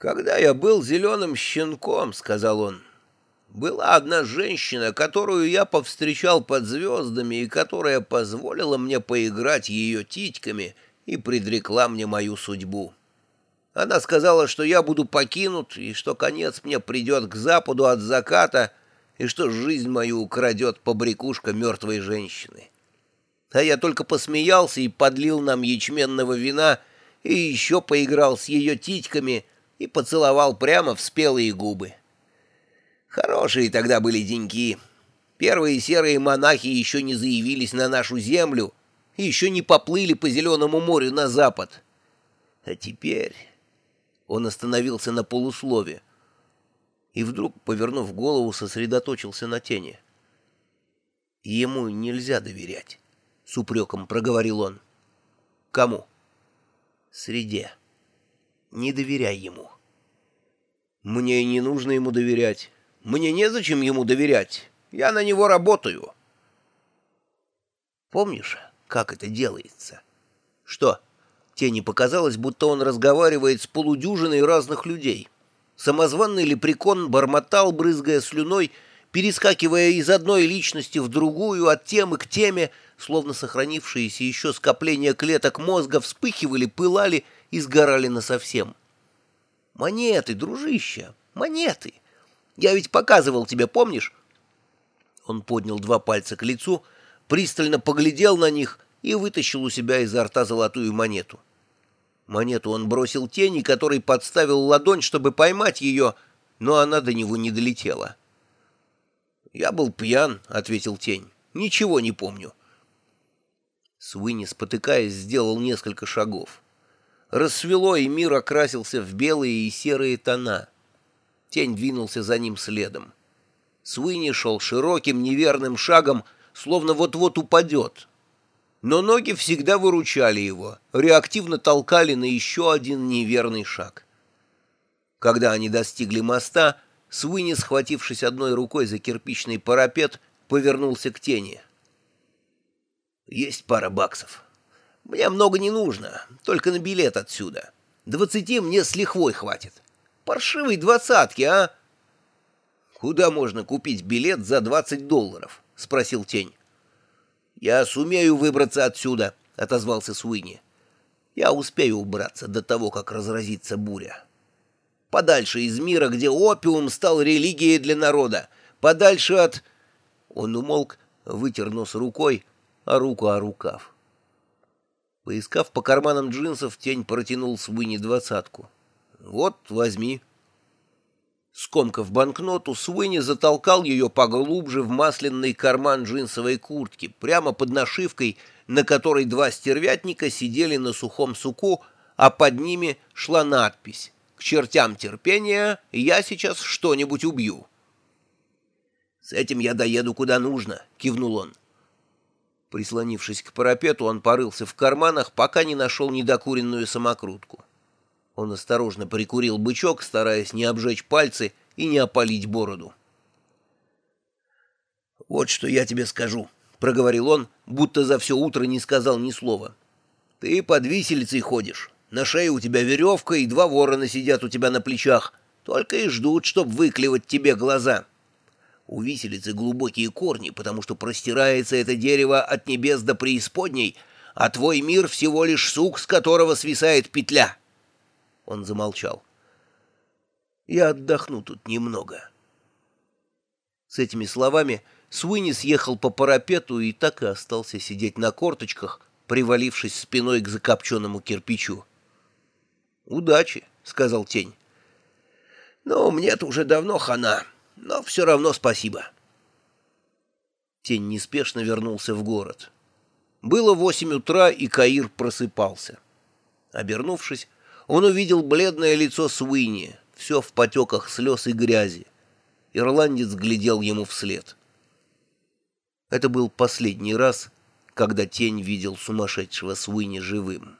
«Когда я был зеленым щенком, — сказал он, — была одна женщина, которую я повстречал под звездами и которая позволила мне поиграть ее титьками и предрекла мне мою судьбу. Она сказала, что я буду покинут и что конец мне придет к западу от заката и что жизнь мою украдет побрякушка мертвой женщины. А я только посмеялся и подлил нам ячменного вина и еще поиграл с ее титьками — и поцеловал прямо в спелые губы. Хорошие тогда были деньки. Первые серые монахи еще не заявились на нашу землю еще не поплыли по Зеленому морю на запад. А теперь он остановился на полуслове и вдруг, повернув голову, сосредоточился на тени. «Ему нельзя доверять», — с упреком проговорил он. «Кому?» «Среде». Не доверяй ему. Мне не нужно ему доверять. Мне незачем ему доверять. Я на него работаю. Помнишь, как это делается? Что? Тени показалось, будто он разговаривает с полудюжиной разных людей. Самозванный лепрекон бормотал, брызгая слюной, перескакивая из одной личности в другую, от темы к теме, словно сохранившиеся еще скопления клеток мозга вспыхивали, пылали и сгорали насовсем. «Монеты, дружище, монеты! Я ведь показывал тебе, помнишь?» Он поднял два пальца к лицу, пристально поглядел на них и вытащил у себя изо рта золотую монету. Монету он бросил тени, который подставил ладонь, чтобы поймать ее, но она до него не долетела. «Я был пьян», — ответил тень. «Ничего не помню». Суини, спотыкаясь, сделал несколько шагов. Рассвело, и мир окрасился в белые и серые тона. Тень двинулся за ним следом. Суини шел широким неверным шагом, словно вот-вот упадет. Но ноги всегда выручали его, реактивно толкали на еще один неверный шаг. Когда они достигли моста, Суини, схватившись одной рукой за кирпичный парапет, повернулся к тени. «Есть пара баксов». Мне много не нужно, только на билет отсюда. Двадцати мне с лихвой хватит. Паршивые двадцатки, а? Куда можно купить билет за двадцать долларов? Спросил Тень. Я сумею выбраться отсюда, отозвался Суини. Я успею убраться до того, как разразится буря. Подальше из мира, где опиум стал религией для народа. Подальше от... Он умолк, вытер нос рукой, а руку о рукав. Поискав по карманам джинсов, тень протянул Суини двадцатку. «Вот, возьми». Скомкав банкноту, Суини затолкал ее поглубже в масляный карман джинсовой куртки, прямо под нашивкой, на которой два стервятника сидели на сухом суку, а под ними шла надпись «К чертям терпения, я сейчас что-нибудь убью». «С этим я доеду куда нужно», — кивнул он. Прислонившись к парапету, он порылся в карманах, пока не нашел недокуренную самокрутку. Он осторожно прикурил бычок, стараясь не обжечь пальцы и не опалить бороду. «Вот что я тебе скажу», — проговорил он, будто за все утро не сказал ни слова. «Ты под виселицей ходишь. На шее у тебя веревка, и два ворона сидят у тебя на плечах. Только и ждут, чтоб выклевать тебе глаза». У виселицы глубокие корни, потому что простирается это дерево от небес до преисподней, а твой мир всего лишь сук, с которого свисает петля. Он замолчал. Я отдохну тут немного. С этими словами Суини съехал по парапету и так и остался сидеть на корточках, привалившись спиной к закопченному кирпичу. «Удачи», — сказал тень. «Ну, мне-то уже давно хана» но все равно спасибо. Тень неспешно вернулся в город. Было восемь утра, и Каир просыпался. Обернувшись, он увидел бледное лицо Суини, все в потеках слез и грязи. Ирландец глядел ему вслед. Это был последний раз, когда тень видел сумасшедшего Суини живым.